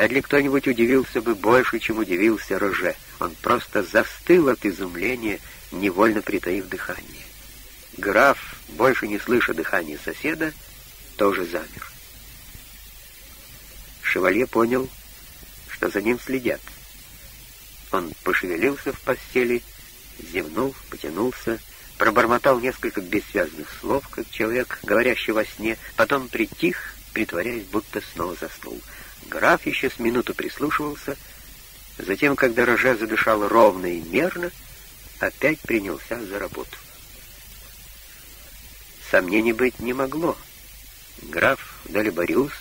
Вряд ли кто-нибудь удивился бы больше, чем удивился Роже. Он просто застыл от изумления, невольно притаив дыхание. Граф, больше не слыша дыхания соседа, тоже замер. Шевалье понял, что за ним следят. Он пошевелился в постели, зевнул, потянулся, пробормотал несколько бессвязных слов, как человек, говорящий во сне, потом притих, притворяясь, будто снова заснул. Граф еще с минуту прислушивался, затем, когда рожа задышал ровно и мерно, опять принялся за работу. Сомнений быть не могло. Граф Долибориус,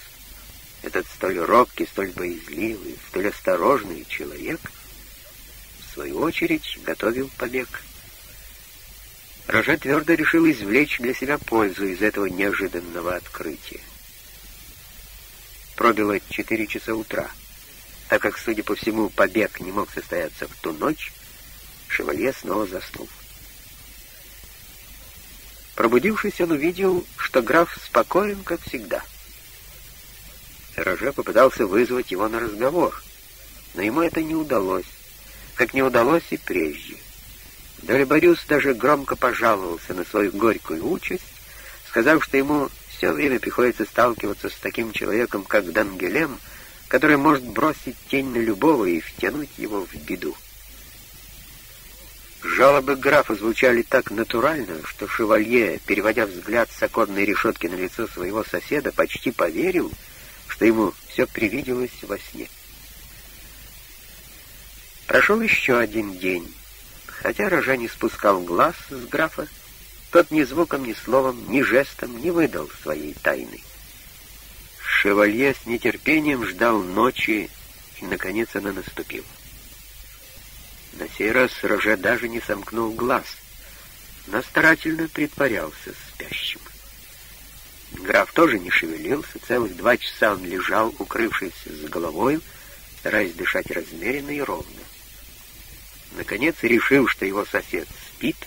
этот столь робкий, столь боязливый, столь осторожный человек — свою очередь, готовил побег. Роже твердо решил извлечь для себя пользу из этого неожиданного открытия. Пробило четыре часа утра. Так как, судя по всему, побег не мог состояться в ту ночь, шевалье снова заснул. Пробудившись, он увидел, что граф спокоен, как всегда. Роже попытался вызвать его на разговор, но ему это не удалось как не удалось и прежде. Долеборюс даже громко пожаловался на свою горькую участь, сказав, что ему все время приходится сталкиваться с таким человеком, как Дангелем, который может бросить тень на любого и втянуть его в беду. Жалобы графа звучали так натурально, что шевалье, переводя взгляд с оконной решетки на лицо своего соседа, почти поверил, что ему все привиделось во сне. Прошел еще один день. Хотя Рожа не спускал глаз с графа, тот ни звуком, ни словом, ни жестом не выдал своей тайны. Шевалье с нетерпением ждал ночи, и, наконец, она наступила. На сей раз Роже даже не сомкнул глаз, но старательно притворялся спящим. Граф тоже не шевелился, целых два часа он лежал, укрывшись с головой, стараясь дышать размеренно и ровно. Наконец, решив, что его сосед спит,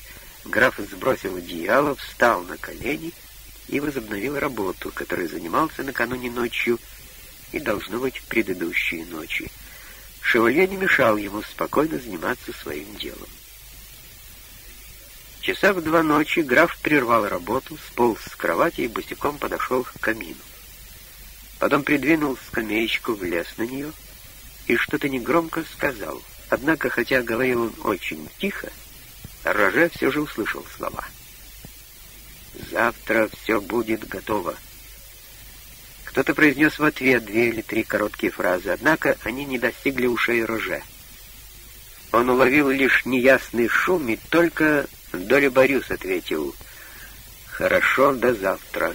граф сбросил одеяло, встал на колени и возобновил работу, которой занимался накануне ночью и, должно быть, предыдущие ночи. Шевалье не мешал ему спокойно заниматься своим делом. Часа в два ночи граф прервал работу, сполз с кровати и босиком подошел к камину. Потом придвинул скамеечку, влез на нее и что-то негромко сказал — Однако, хотя говорил он очень тихо, Роже все же услышал слова. «Завтра все будет готово». Кто-то произнес в ответ две или три короткие фразы, однако они не достигли ушей Роже. Он уловил лишь неясный шум, и только Доля Борюс ответил «Хорошо, до завтра».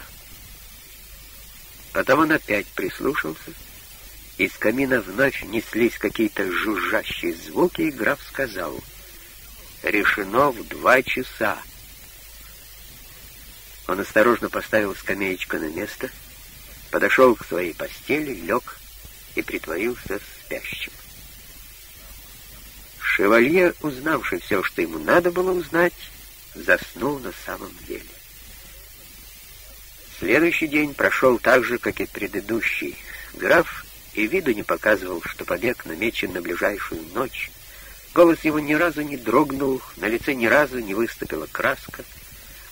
Потом он опять прислушался — из камина вновь неслись какие-то жужжащие звуки, и граф сказал, «Решено в два часа». Он осторожно поставил скамеечку на место, подошел к своей постели, лег и притворился спящим. Шевалье, узнавший все, что ему надо было узнать, заснул на самом деле. Следующий день прошел так же, как и предыдущий. Граф и виду не показывал, что побег намечен на ближайшую ночь. Голос его ни разу не дрогнул, на лице ни разу не выступила краска.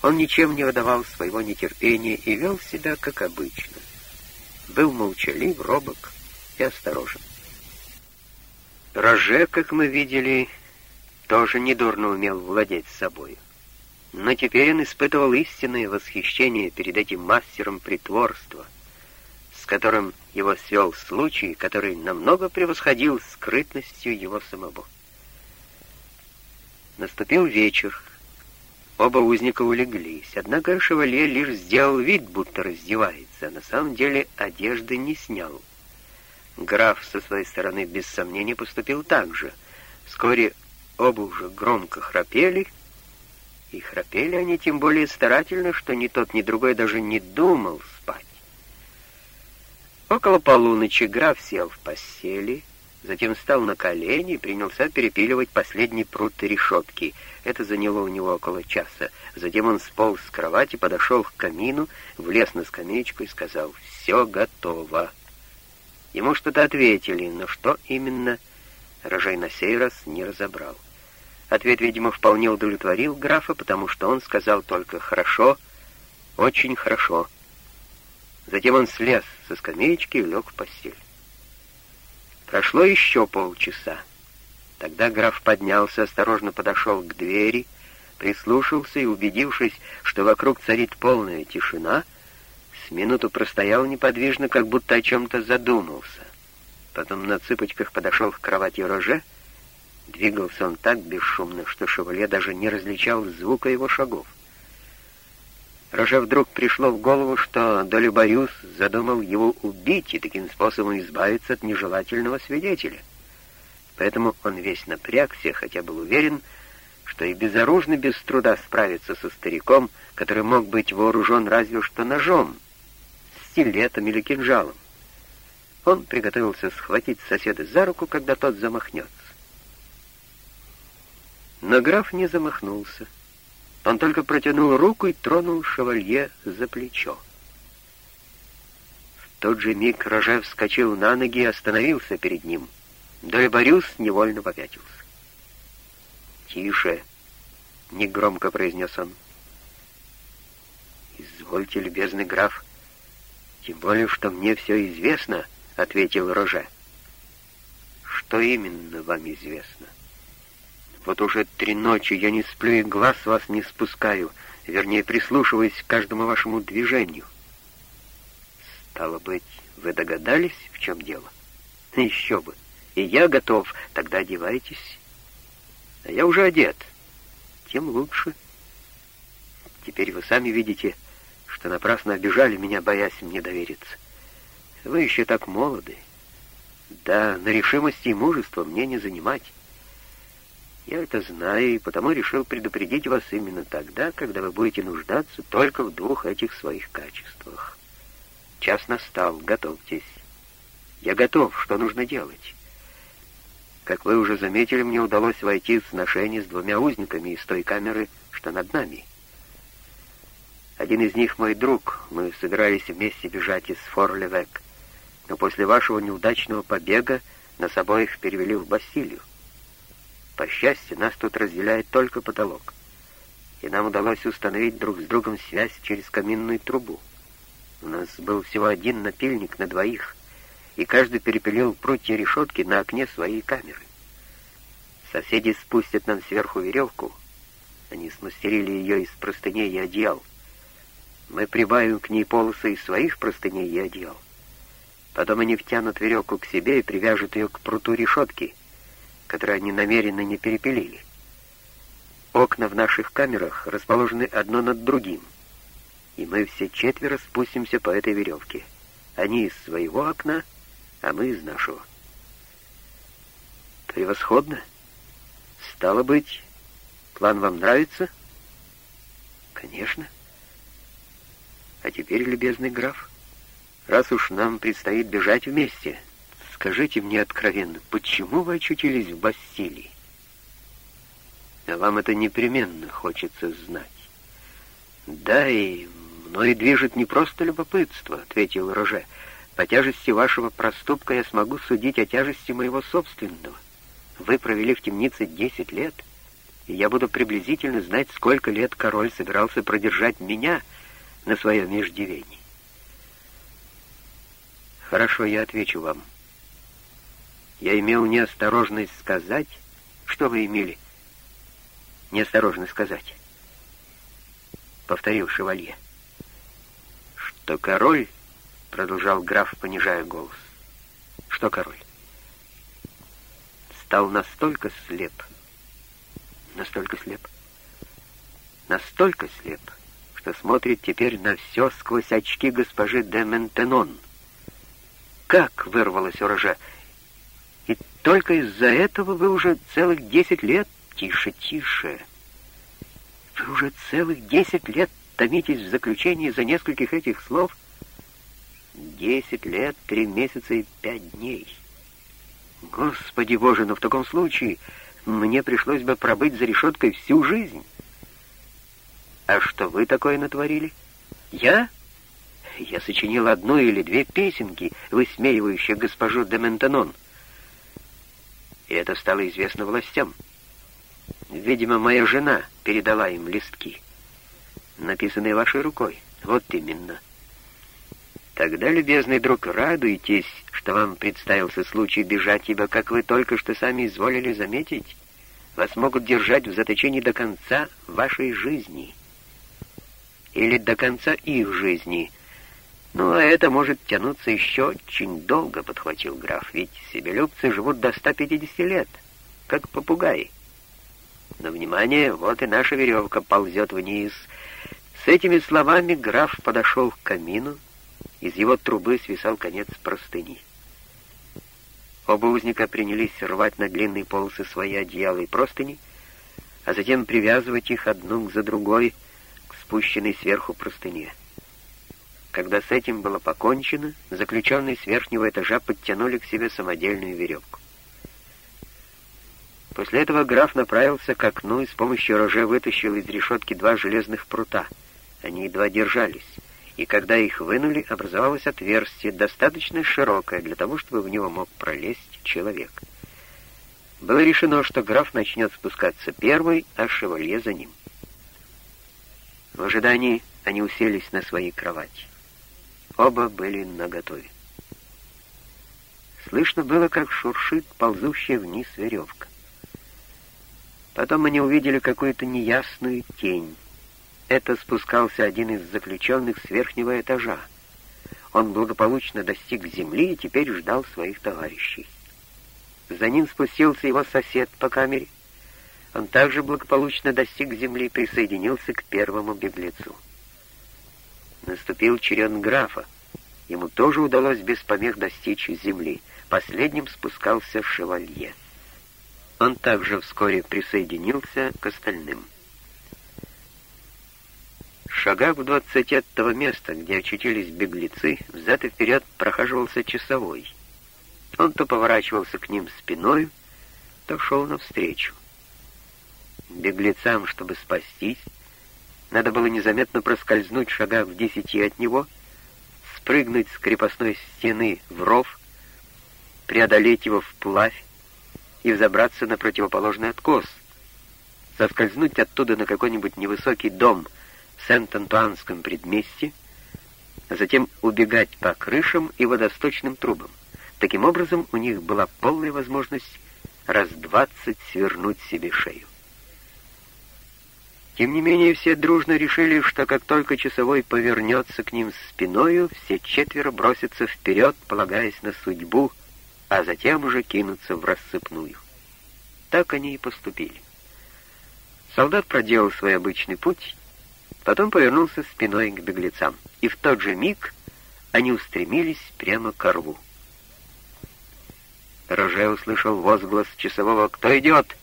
Он ничем не выдавал своего нетерпения и вел себя, как обычно. Был молчалив, робок и осторожен. Роже, как мы видели, тоже недурно умел владеть собой. Но теперь он испытывал истинное восхищение перед этим мастером притворства, с которым его свел случай, который намного превосходил скрытностью его самого. Наступил вечер. Оба узника улеглись, однако шевалье лишь сделал вид, будто раздевается, на самом деле одежды не снял. Граф со своей стороны без сомнения поступил так же. Вскоре оба уже громко храпели, и храпели они тем более старательно, что ни тот, ни другой даже не думал спать. Около полуночи граф сел в постели, затем встал на колени и принялся перепиливать последний прут решетки. Это заняло у него около часа. Затем он сполз с кровати, подошел к камину, влез на скамеечку и сказал «Все готово». Ему что-то ответили, но что именно, Рожей на сей раз не разобрал. Ответ, видимо, вполне удовлетворил графа, потому что он сказал только «хорошо», «очень хорошо». Затем он слез со скамеечки и лег в постель. Прошло еще полчаса. Тогда граф поднялся, осторожно подошел к двери, прислушался и, убедившись, что вокруг царит полная тишина, с минуту простоял неподвижно, как будто о чем-то задумался. Потом на цыпочках подошел к кровати Роже. Двигался он так бесшумно, что Шевале даже не различал звука его шагов. Роже вдруг пришло в голову, что Долюбарюс задумал его убить и таким способом избавиться от нежелательного свидетеля. Поэтому он весь напрягся, хотя был уверен, что и безоружный без труда справится со стариком, который мог быть вооружен разве что ножом, стилетом или кинжалом. Он приготовился схватить соседа за руку, когда тот замахнется. Но граф не замахнулся. Он только протянул руку и тронул шевалье за плечо. В тот же миг Роже вскочил на ноги и остановился перед ним. Дольборюс невольно попятился. «Тише!» — негромко произнес он. «Извольте, любезный граф, тем более, что мне все известно», — ответил Роже. «Что именно вам известно?» Вот уже три ночи я не сплю и глаз вас не спускаю, вернее, прислушиваясь к каждому вашему движению. Стало быть, вы догадались, в чем дело? Еще бы. И я готов, тогда одевайтесь. А я уже одет. Тем лучше. Теперь вы сами видите, что напрасно обижали меня, боясь мне довериться. Вы еще так молоды. Да, на решимости и мужество мне не занимать. Я это знаю, и потому решил предупредить вас именно тогда, когда вы будете нуждаться только в двух этих своих качествах. Час настал, готовьтесь. Я готов, что нужно делать? Как вы уже заметили, мне удалось войти в сношение с двумя узниками из той камеры, что над нами. Один из них мой друг, мы собирались вместе бежать из Форлевек, но после вашего неудачного побега нас обоих перевели в Басилию. По счастью, нас тут разделяет только потолок, и нам удалось установить друг с другом связь через каминную трубу. У нас был всего один напильник на двоих, и каждый перепилил прутья решетки на окне своей камеры. Соседи спустят нам сверху веревку, они смастерили ее из простыней и одеял. Мы прибавим к ней полосы из своих простыней и одеял. Потом они втянут веревку к себе и привяжут ее к пруту решетки — которые они намеренно не перепилили. Окна в наших камерах расположены одно над другим, и мы все четверо спустимся по этой веревке. Они из своего окна, а мы из нашего. Превосходно. Стало быть, план вам нравится? Конечно. А теперь, любезный граф, раз уж нам предстоит бежать вместе, Скажите мне откровенно, почему вы очутились в Бастилии? А вам это непременно хочется знать. Да, и мной движет не просто любопытство, ответил Роже. По тяжести вашего проступка я смогу судить о тяжести моего собственного. Вы провели в темнице десять лет, и я буду приблизительно знать, сколько лет король собирался продержать меня на своем иждивении. Хорошо, я отвечу вам. Я имел неосторожность сказать... Что вы имели? Неосторожно сказать. Повторил шевалье. Что король... Продолжал граф, понижая голос. Что король? Стал настолько слеп. Настолько слеп. Настолько слеп, что смотрит теперь на все сквозь очки госпожи де Ментенон. Как вырвалось урожа? Только из-за этого вы уже целых десять лет... Тише, тише. Вы уже целых десять лет томитесь в заключении за нескольких этих слов? Десять лет, три месяца и пять дней. Господи Боже, но в таком случае мне пришлось бы пробыть за решеткой всю жизнь. А что вы такое натворили? Я? я сочинил одну или две песенки, высмеивающие госпожу де Ментонон. И это стало известно властям. Видимо, моя жена передала им листки, написанные вашей рукой. Вот именно. Тогда, любезный друг, радуйтесь, что вам представился случай бежать, ибо, как вы только что сами изволили заметить, вас могут держать в заточении до конца вашей жизни. Или до конца их жизни. Ну, а это может тянуться еще очень долго, подхватил граф, ведь себелюбцы живут до 150 лет, как попугаи. Но, внимание, вот и наша веревка ползет вниз. С этими словами граф подошел к камину, из его трубы свисал конец простыни. Оба узника принялись рвать на длинные полосы свои одеяла и простыни, а затем привязывать их одну за другой к спущенной сверху простыне. Когда с этим было покончено, заключенные с верхнего этажа подтянули к себе самодельную веревку. После этого граф направился к окну и с помощью роже вытащил из решетки два железных прута. Они едва держались и когда их вынули, образовалось отверстие, достаточно широкое для того, чтобы в него мог пролезть человек. Было решено, что граф начнет спускаться первый, а шевалье за ним. В ожидании они уселись на свои кровати. Оба были наготове. Слышно было, как шуршит ползущая вниз веревка. Потом они увидели какую-то неясную тень. Это спускался один из заключенных с верхнего этажа. Он благополучно достиг земли и теперь ждал своих товарищей. За ним спустился его сосед по камере. Он также благополучно достиг земли и присоединился к первому беглецу. Наступил черед графа. Ему тоже удалось без помех достичь земли. Последним спускался шевалье. Он также вскоре присоединился к остальным шагах в двадцати от того места, где очутились беглецы, взад и вперед прохаживался часовой. Он то поворачивался к ним спиной, то шел навстречу. Беглецам, чтобы спастись, надо было незаметно проскользнуть шагах в десяти от него, спрыгнуть с крепостной стены в ров, преодолеть его вплавь и взобраться на противоположный откос, соскользнуть оттуда на какой-нибудь невысокий дом — Сент-Антуанском предместье, а затем убегать по крышам и водосточным трубам. Таким образом, у них была полная возможность раз двадцать свернуть себе шею. Тем не менее, все дружно решили, что как только часовой повернется к ним спиною, все четверо бросятся вперед, полагаясь на судьбу, а затем уже кинутся в рассыпную. Так они и поступили. Солдат проделал свой обычный путь, Потом повернулся спиной к беглецам, и в тот же миг они устремились прямо к рву. Роже услышал возглас часового «Кто идет?»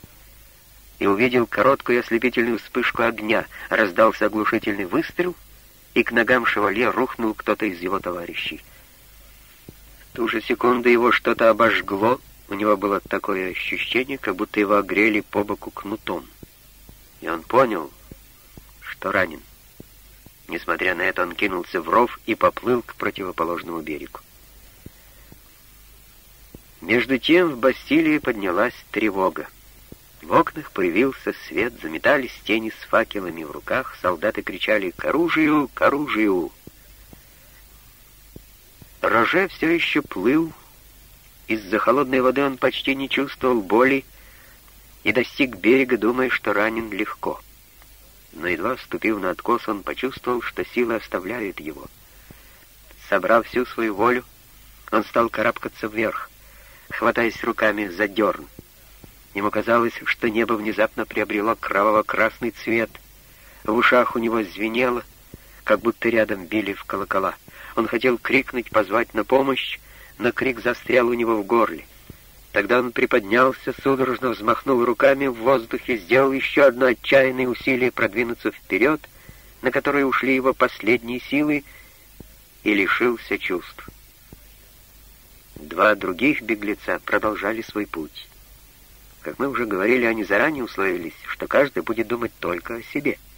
И увидел короткую ослепительную вспышку огня, раздался оглушительный выстрел, и к ногам шевалье рухнул кто-то из его товарищей. В ту же секунду его что-то обожгло, у него было такое ощущение, как будто его огрели по боку кнутом. И он понял, что ранен. Несмотря на это, он кинулся в ров и поплыл к противоположному берегу. Между тем в Бастилии поднялась тревога. В окнах появился свет, заметались тени с факелами в руках, солдаты кричали «К оружию! К оружию!». Роже все еще плыл. Из-за холодной воды он почти не чувствовал боли и достиг берега, думая, что ранен легко но едва вступив на откос, он почувствовал, что силы оставляют его. Собрав всю свою волю, он стал карабкаться вверх, хватаясь руками за дерн. Ему казалось, что небо внезапно приобрело кроваво-красный цвет. В ушах у него звенело, как будто рядом били в колокола. Он хотел крикнуть, позвать на помощь, но крик застрял у него в горле. Тогда он приподнялся, судорожно взмахнул руками в воздухе, сделал еще одно отчаянное усилие продвинуться вперед, на которое ушли его последние силы, и лишился чувств. Два других беглеца продолжали свой путь. Как мы уже говорили, они заранее условились, что каждый будет думать только о себе —